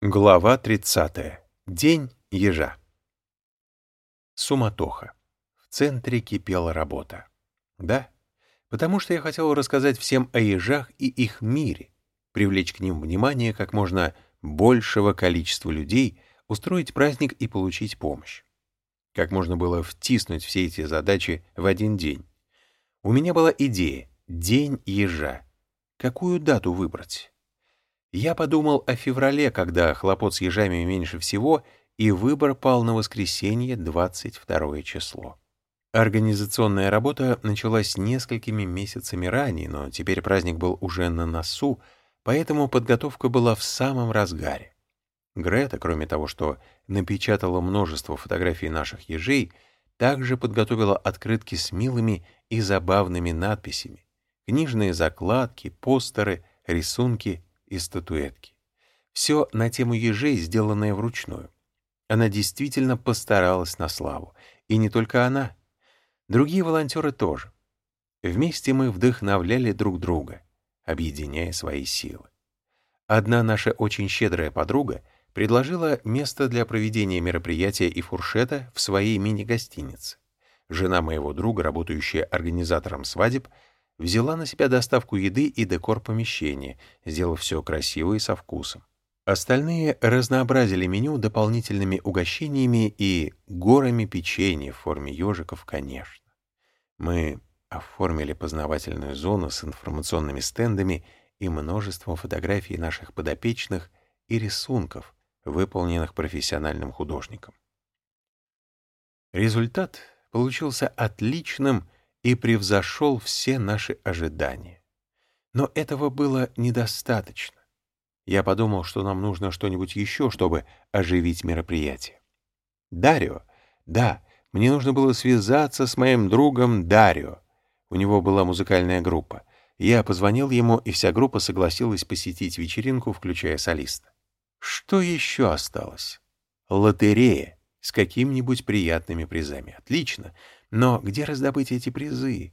Глава 30. День ежа. Суматоха. В центре кипела работа. Да, потому что я хотел рассказать всем о ежах и их мире, привлечь к ним внимание как можно большего количества людей, устроить праздник и получить помощь. Как можно было втиснуть все эти задачи в один день? У меня была идея — День ежа. Какую дату выбрать? Я подумал о феврале, когда хлопот с ежами меньше всего, и выбор пал на воскресенье, 22 число. Организационная работа началась несколькими месяцами ранее, но теперь праздник был уже на носу, поэтому подготовка была в самом разгаре. Грета, кроме того, что напечатала множество фотографий наших ежей, также подготовила открытки с милыми и забавными надписями, книжные закладки, постеры, рисунки и статуэтки. Все на тему ежей, сделанное вручную. Она действительно постаралась на славу. И не только она. Другие волонтеры тоже. Вместе мы вдохновляли друг друга, объединяя свои силы. Одна наша очень щедрая подруга предложила место для проведения мероприятия и фуршета в своей мини-гостинице. Жена моего друга, работающая организатором свадеб, взяла на себя доставку еды и декор помещения, сделав все красиво и со вкусом. Остальные разнообразили меню дополнительными угощениями и горами печенья в форме ежиков, конечно. Мы оформили познавательную зону с информационными стендами и множеством фотографий наших подопечных и рисунков, выполненных профессиональным художником. Результат получился отличным и превзошел все наши ожидания. Но этого было недостаточно. Я подумал, что нам нужно что-нибудь еще, чтобы оживить мероприятие. Дарио. Да, мне нужно было связаться с моим другом Дарио. У него была музыкальная группа. Я позвонил ему, и вся группа согласилась посетить вечеринку, включая солиста. Что еще осталось? Лотерея с какими-нибудь приятными призами. Отлично. Но где раздобыть эти призы?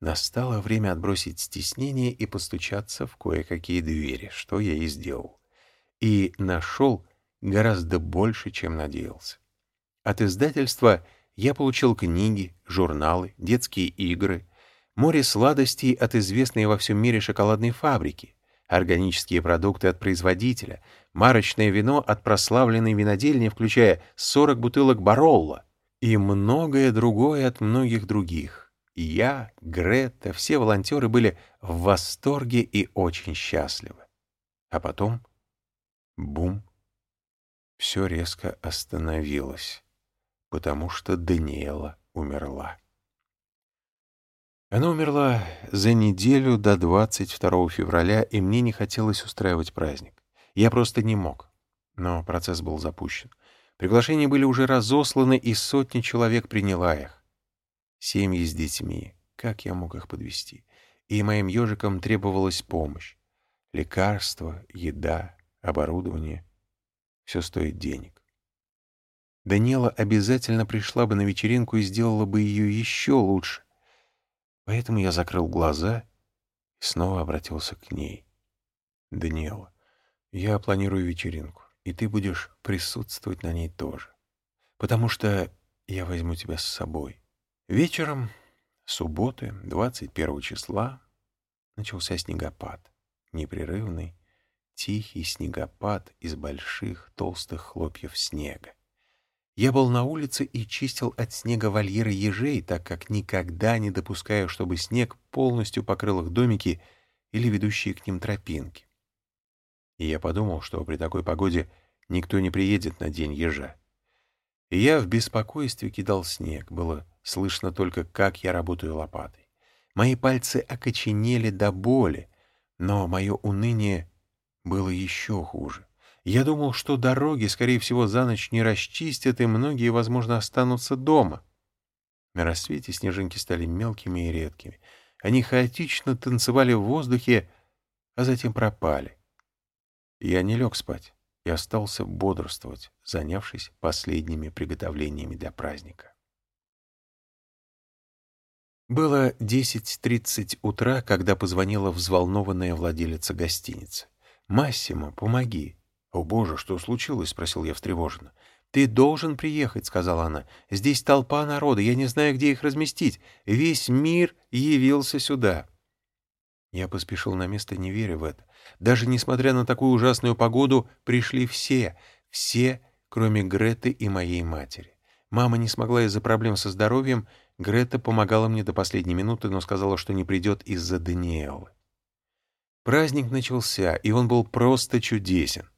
Настало время отбросить стеснение и постучаться в кое-какие двери, что я и сделал. И нашел гораздо больше, чем надеялся. От издательства я получил книги, журналы, детские игры, море сладостей от известной во всем мире шоколадной фабрики, органические продукты от производителя, марочное вино от прославленной винодельни, включая 40 бутылок Баролла, и многое другое от многих других. Я, Грета, все волонтеры были в восторге и очень счастливы. А потом — бум! Все резко остановилось, потому что Даниэла умерла. Она умерла за неделю до 22 февраля, и мне не хотелось устраивать праздник. Я просто не мог. Но процесс был запущен. Приглашения были уже разосланы, и сотни человек приняла их. Семьи с детьми. Как я мог их подвести? И моим ежикам требовалась помощь. Лекарства, еда, оборудование. Все стоит денег. Даниэла обязательно пришла бы на вечеринку и сделала бы ее еще лучше. Поэтому я закрыл глаза и снова обратился к ней. «Даниэла, я планирую вечеринку и ты будешь присутствовать на ней тоже. Потому что я возьму тебя с собой. Вечером субботы, 21 числа, начался снегопад. Непрерывный, тихий снегопад из больших толстых хлопьев снега. Я был на улице и чистил от снега вольеры ежей, так как никогда не допускаю, чтобы снег полностью покрыл их домики или ведущие к ним тропинки и я подумал, что при такой погоде никто не приедет на день ежа. И я в беспокойстве кидал снег, было слышно только, как я работаю лопатой. Мои пальцы окоченели до боли, но мое уныние было еще хуже. Я думал, что дороги, скорее всего, за ночь не расчистят, и многие, возможно, останутся дома. На рассвете снежинки стали мелкими и редкими. Они хаотично танцевали в воздухе, а затем пропали. Я не лег спать и остался бодрствовать, занявшись последними приготовлениями для праздника. Было 10.30 утра, когда позвонила взволнованная владелица гостиницы. «Массимо, помоги! «О, Боже, что случилось?» — спросил я встревоженно. «Ты должен приехать», — сказала она. «Здесь толпа народа, я не знаю, где их разместить. Весь мир явился сюда». Я поспешил на место, не веря в это. Даже несмотря на такую ужасную погоду, пришли все, все, кроме Греты и моей матери. Мама не смогла из-за проблем со здоровьем, Грета помогала мне до последней минуты, но сказала, что не придет из-за Даниэлы. Праздник начался, и он был просто чудесен.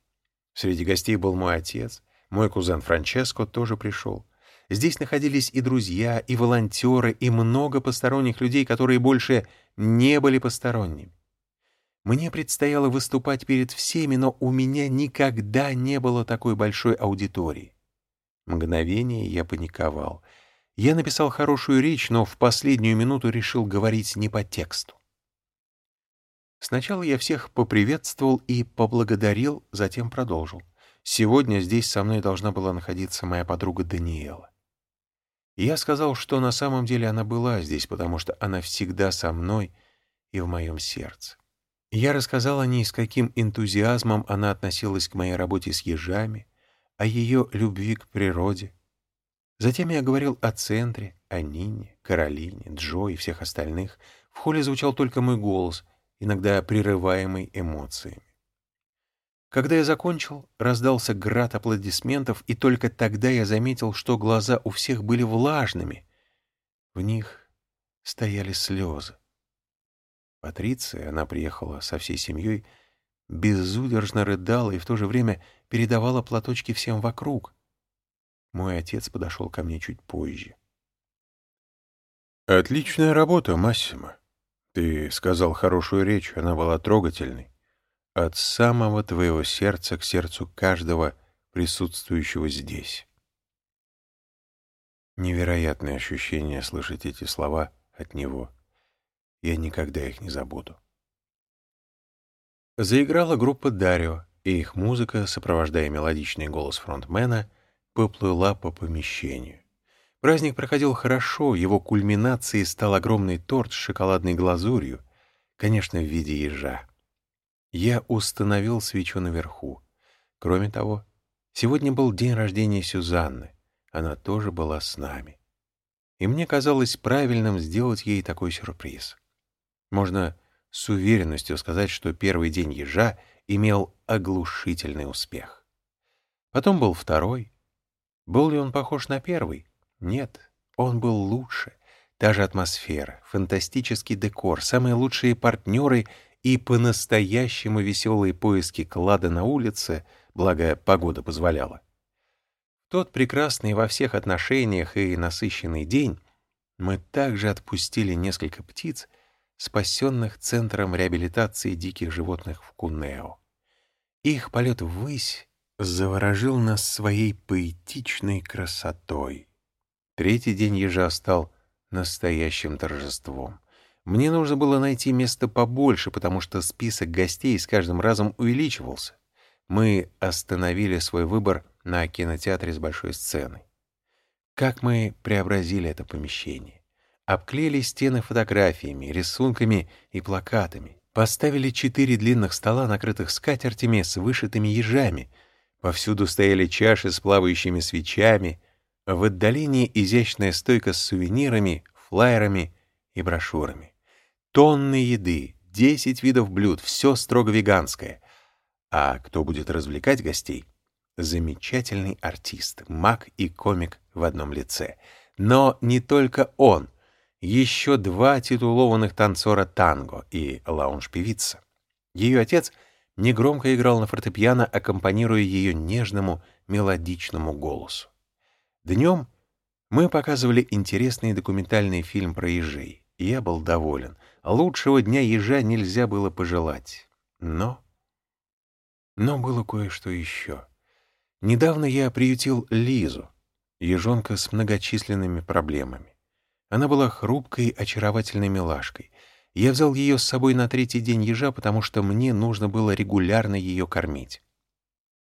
Среди гостей был мой отец, мой кузен Франческо тоже пришел. Здесь находились и друзья, и волонтеры, и много посторонних людей, которые больше не были посторонними. Мне предстояло выступать перед всеми, но у меня никогда не было такой большой аудитории. Мгновение я паниковал. Я написал хорошую речь, но в последнюю минуту решил говорить не по тексту. Сначала я всех поприветствовал и поблагодарил, затем продолжил. Сегодня здесь со мной должна была находиться моя подруга Даниэла. Я сказал, что на самом деле она была здесь, потому что она всегда со мной и в моем сердце. Я рассказал о ней, с каким энтузиазмом она относилась к моей работе с ежами, о ее любви к природе. Затем я говорил о центре, о Нине, Каролине, Джо и всех остальных. В холле звучал только мой голос — иногда прерываемый эмоциями. Когда я закончил, раздался град аплодисментов, и только тогда я заметил, что глаза у всех были влажными. В них стояли слезы. Патриция, она приехала со всей семьей, безудержно рыдала и в то же время передавала платочки всем вокруг. Мой отец подошел ко мне чуть позже. «Отличная работа, Массимо», ты сказал хорошую речь, она была трогательной. От самого твоего сердца к сердцу каждого присутствующего здесь. Невероятное ощущение слышать эти слова от него. Я никогда их не забуду. Заиграла группа «Дарио», и их музыка, сопровождая мелодичный голос фронтмена, поплыла по помещению. Праздник проходил хорошо, его кульминацией стал огромный торт с шоколадной глазурью, конечно, в виде ежа. Я установил свечу наверху. Кроме того, сегодня был день рождения Сюзанны. Она тоже была с нами. И мне казалось правильным сделать ей такой сюрприз. Можно с уверенностью сказать, что первый день ежа имел оглушительный успех. Потом был второй. Был ли он похож на первый? Нет, он был лучше. Та же атмосфера, фантастический декор, самые лучшие партнеры и по-настоящему веселые поиски клада на улице, благо погода позволяла. тот прекрасный во всех отношениях и насыщенный день мы также отпустили несколько птиц, спасенных Центром реабилитации диких животных в Кунео. Их полет ввысь заворожил нас своей поэтичной красотой. Третий день ежа стал настоящим торжеством. Мне нужно было найти место побольше, потому что список гостей с каждым разом увеличивался. Мы остановили свой выбор на кинотеатре с большой сценой. Как мы преобразили это помещение. Обклеили стены фотографиями, рисунками и плакатами. Поставили четыре длинных стола, накрытых скатертями с вышитыми ежами. Повсюду стояли чаши с плавающими свечами — в отдалении изящная стойка с сувенирами, флаерами и брошюрами. Тонны еды, десять видов блюд, все строго веганское. А кто будет развлекать гостей? Замечательный артист, маг и комик в одном лице. Но не только он. Еще два титулованных танцора танго и лаунж-певица. Ее отец негромко играл на фортепиано, аккомпанируя ее нежному мелодичному голосу. Днем мы показывали интересный документальный фильм про ежей. Я был доволен. Лучшего дня ежа нельзя было пожелать. Но... Но было кое-что еще. Недавно я приютил Лизу, ежонка с многочисленными проблемами. Она была хрупкой, очаровательной милашкой. Я взял ее с собой на третий день ежа, потому что мне нужно было регулярно ее кормить.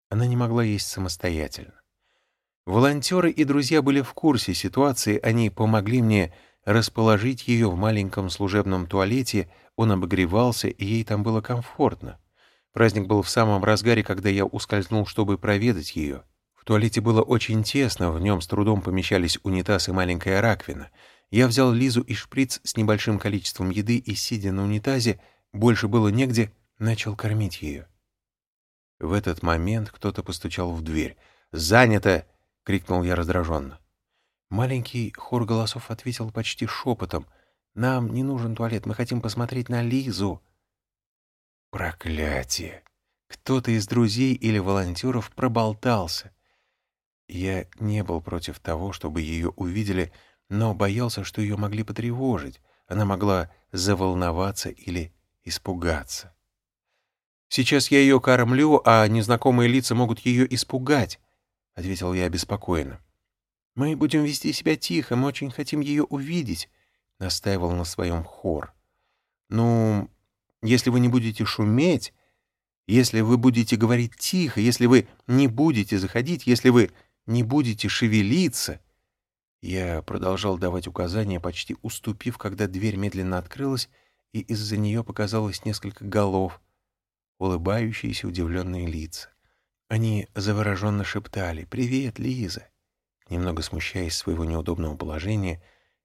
Она не могла есть самостоятельно. Волонтеры и друзья были в курсе ситуации, они помогли мне расположить ее в маленьком служебном туалете, он обогревался, и ей там было комфортно. Праздник был в самом разгаре, когда я ускользнул, чтобы проведать ее. В туалете было очень тесно, в нем с трудом помещались унитаз и маленькая раковина. Я взял Лизу и шприц с небольшим количеством еды и, сидя на унитазе, больше было негде, начал кормить ее. В этот момент кто-то постучал в дверь. «Занято!» — крикнул я раздраженно. Маленький хор голосов ответил почти шепотом. «Нам не нужен туалет, мы хотим посмотреть на Лизу». Проклятие! Кто-то из друзей или волонтеров проболтался. Я не был против того, чтобы ее увидели, но боялся, что ее могли потревожить. Она могла заволноваться или испугаться. «Сейчас я ее кормлю, а незнакомые лица могут ее испугать», — ответил я обеспокоенно. «Мы будем вести себя тихо, мы очень хотим ее увидеть», — настаивал на своем хор. «Ну, если вы не будете шуметь, если вы будете говорить тихо, если вы не будете заходить, если вы не будете шевелиться...» Я продолжал давать указания, почти уступив, когда дверь медленно открылась, и из-за нее показалось несколько голов, улыбающиеся удивленные лица. Они завороженно шептали «Привет, Лиза!». Немного смущаясь своего неудобного положения,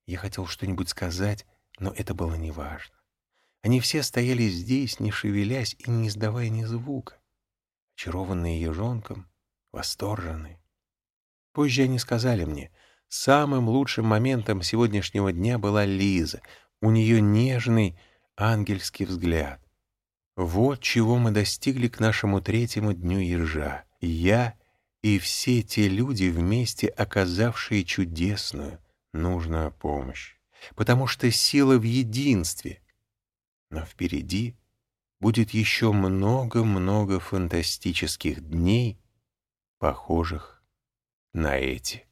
я хотел что-нибудь сказать, но это было неважно. Они все стояли здесь, не шевелясь и не издавая ни звука, очарованные ежонком, восторженные. Позже они сказали мне, самым лучшим моментом сегодняшнего дня была Лиза. У нее нежный ангельский взгляд. Вот чего мы достигли к нашему третьему дню ежа. Я и все те люди вместе оказавшие чудесную, нужную помощь. Потому что сила в единстве. Но впереди будет еще много-много фантастических дней, похожих на эти.